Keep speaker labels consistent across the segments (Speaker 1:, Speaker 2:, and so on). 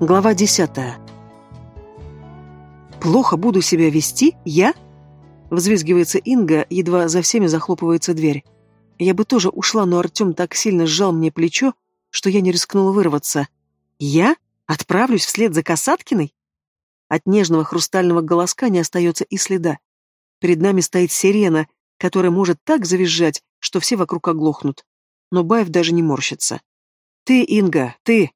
Speaker 1: Глава десятая. «Плохо буду себя вести? Я?» Взвизгивается Инга, едва за всеми захлопывается дверь. Я бы тоже ушла, но Артем так сильно сжал мне плечо, что я не рискнула вырваться. «Я? Отправлюсь вслед за Касаткиной?» От нежного хрустального голоска не остается и следа. Перед нами стоит сирена, которая может так завизжать, что все вокруг оглохнут. Но Баев даже не морщится. «Ты, Инга, ты!»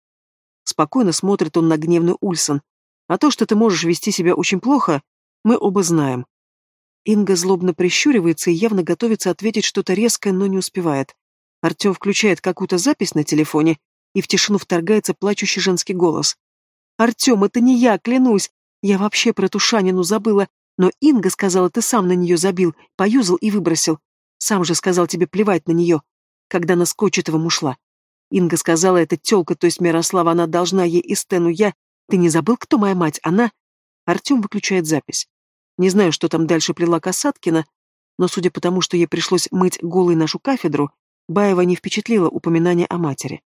Speaker 1: Спокойно смотрит он на гневный Ульсон. А то, что ты можешь вести себя очень плохо, мы оба знаем. Инга злобно прищуривается и явно готовится ответить что-то резкое, но не успевает. Артем включает какую-то запись на телефоне, и в тишину вторгается плачущий женский голос. «Артем, это не я, клянусь! Я вообще про Тушанину забыла, но Инга сказала, ты сам на нее забил, поюзал и выбросил. Сам же сказал тебе плевать на нее, когда она с Кочетовым ушла. Инга сказала, эта тёлка, то есть Мирослава, она должна ей и Стэну я. Ты не забыл, кто моя мать? Она... Артем выключает запись. Не знаю, что там дальше плела Касаткина, но судя по тому, что ей пришлось мыть голой нашу кафедру, Баева не впечатлила упоминание о матери.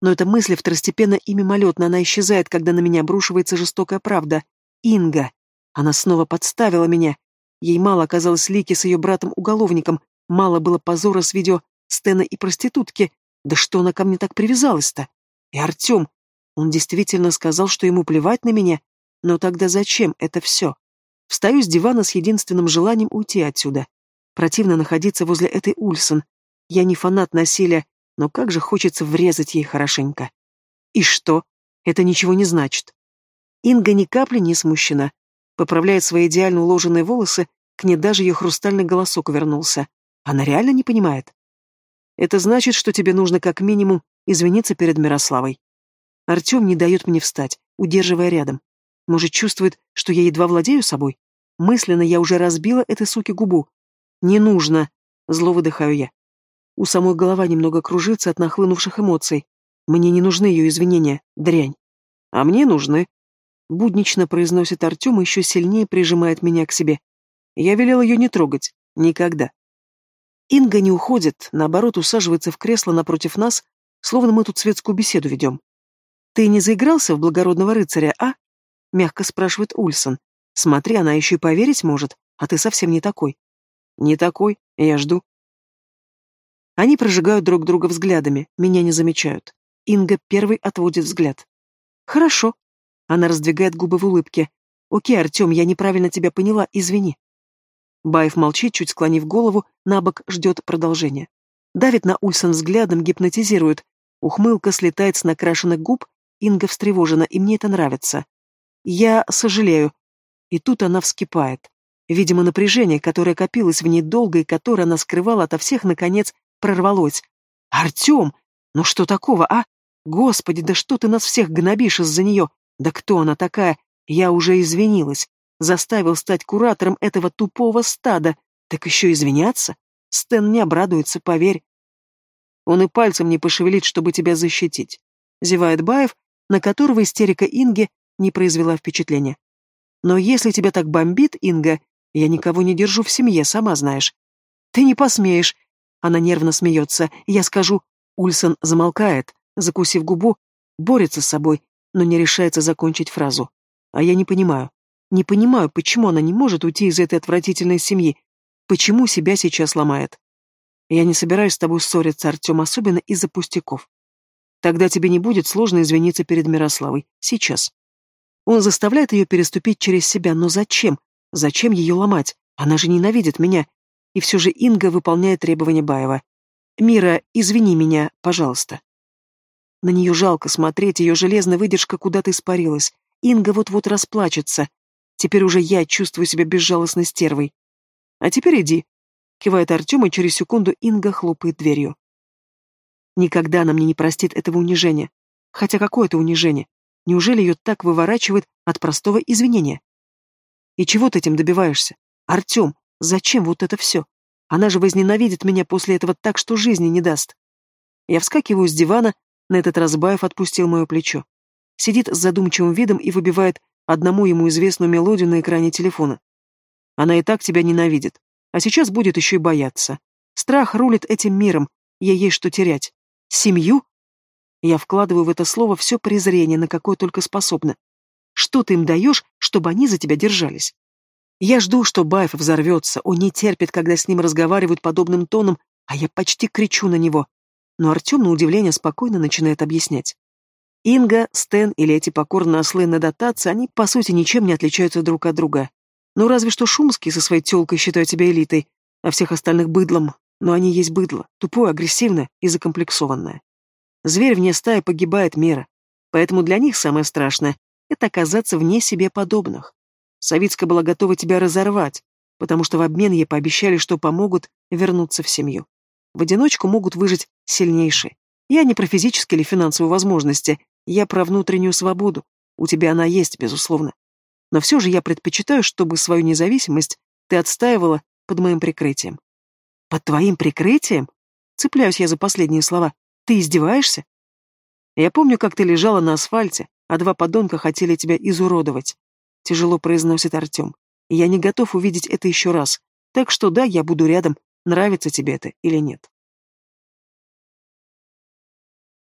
Speaker 1: Но эта мысль второстепенно и мимолетно, она исчезает, когда на меня обрушивается жестокая правда. Инга. Она снова подставила меня. Ей мало оказалось Лики с ее братом-уголовником, мало было позора с видео Стэна и проститутки, да что она ко мне так привязалась-то? И Артем, он действительно сказал, что ему плевать на меня, но тогда зачем это все? Встаю с дивана с единственным желанием уйти отсюда. Противно находиться возле этой Ульсон. Я не фанат насилия, но как же хочется врезать ей хорошенько. И что? Это ничего не значит. Инга ни капли не смущена. Поправляет свои идеально уложенные волосы, к ней даже ее хрустальный голосок вернулся. Она реально не понимает. Это значит, что тебе нужно как минимум извиниться перед Мирославой. Артем не дает мне встать, удерживая рядом. Может, чувствует, что я едва владею собой? Мысленно я уже разбила этой суке губу. Не нужно, зло выдыхаю я. У самой голова немного кружится от нахлынувших эмоций. Мне не нужны ее извинения, дрянь. А мне нужны. Буднично произносит Артем и еще сильнее прижимает меня к себе. Я велел ее не трогать. Никогда. Инга не уходит, наоборот, усаживается в кресло напротив нас, словно мы тут светскую беседу ведем. «Ты не заигрался в благородного рыцаря, а?» — мягко спрашивает Ульсон. «Смотри, она еще и поверить может, а ты совсем не такой». «Не такой, я жду». Они прожигают друг друга взглядами, меня не замечают. Инга первый отводит взгляд. «Хорошо». Она раздвигает губы в улыбке. «Окей, Артем, я неправильно тебя поняла, извини». Баев молчит, чуть склонив голову, на бок ждет продолжения. Давит на Ульсон взглядом, гипнотизирует. Ухмылка слетает с накрашенных губ, Инга встревожена, и мне это нравится. Я сожалею. И тут она вскипает. Видимо, напряжение, которое копилось в ней долго и которое она скрывала ото всех, наконец, прорвалось. «Артем! Ну что такого, а? Господи, да что ты нас всех гнобишь из-за нее? Да кто она такая? Я уже извинилась заставил стать куратором этого тупого стада, так еще извиняться? Стэн не обрадуется, поверь. Он и пальцем не пошевелит, чтобы тебя защитить. Зевает Баев, на которого истерика Инги не произвела впечатления. Но если тебя так бомбит, Инга, я никого не держу в семье, сама знаешь. Ты не посмеешь. Она нервно смеется. Я скажу, Ульсон замолкает, закусив губу, борется с собой, но не решается закончить фразу. А я не понимаю. Не понимаю, почему она не может уйти из этой отвратительной семьи. Почему себя сейчас ломает? Я не собираюсь с тобой ссориться, Артем, особенно из-за пустяков. Тогда тебе не будет сложно извиниться перед Мирославой. Сейчас. Он заставляет ее переступить через себя, но зачем? Зачем ее ломать? Она же ненавидит меня. И все же Инга выполняет требования Баева. «Мира, извини меня, пожалуйста». На нее жалко смотреть, ее железная выдержка куда-то испарилась. Инга вот-вот расплачется. Теперь уже я чувствую себя безжалостной стервой. А теперь иди. Кивает Артем, и через секунду Инга хлопает дверью. Никогда она мне не простит этого унижения. Хотя какое это унижение? Неужели ее так выворачивает от простого извинения? И чего ты этим добиваешься? Артем, зачем вот это все? Она же возненавидит меня после этого так, что жизни не даст. Я вскакиваю с дивана, на этот раз Баев отпустил мое плечо. Сидит с задумчивым видом и выбивает одному ему известную мелодию на экране телефона. Она и так тебя ненавидит, а сейчас будет еще и бояться. Страх рулит этим миром, ей есть что терять. Семью? Я вкладываю в это слово все презрение, на какое только способна. Что ты им даешь, чтобы они за тебя держались? Я жду, что Баев взорвется, он не терпит, когда с ним разговаривают подобным тоном, а я почти кричу на него. Но Артем, на удивление, спокойно начинает объяснять. Инга, Стэн или эти покорные ослы на дотации, они, по сути, ничем не отличаются друг от друга. Ну, разве что Шумский со своей тёлкой считает тебя элитой, а всех остальных быдлом. Но они есть быдло, тупое, агрессивное и закомплексованное. Зверь вне стаи погибает мера. Поэтому для них самое страшное — это оказаться вне себе подобных. Савицкая была готова тебя разорвать, потому что в обмен ей пообещали, что помогут вернуться в семью. В одиночку могут выжить сильнейшие. Я не про физические или финансовые возможности, я про внутреннюю свободу. У тебя она есть, безусловно. Но все же я предпочитаю, чтобы свою независимость ты отстаивала под моим прикрытием. Под твоим прикрытием? Цепляюсь я за последние слова. Ты издеваешься? Я помню, как ты лежала на асфальте, а два подонка хотели тебя изуродовать. Тяжело произносит Артем. Я не готов увидеть это еще раз. Так что да, я буду рядом, нравится тебе это или нет.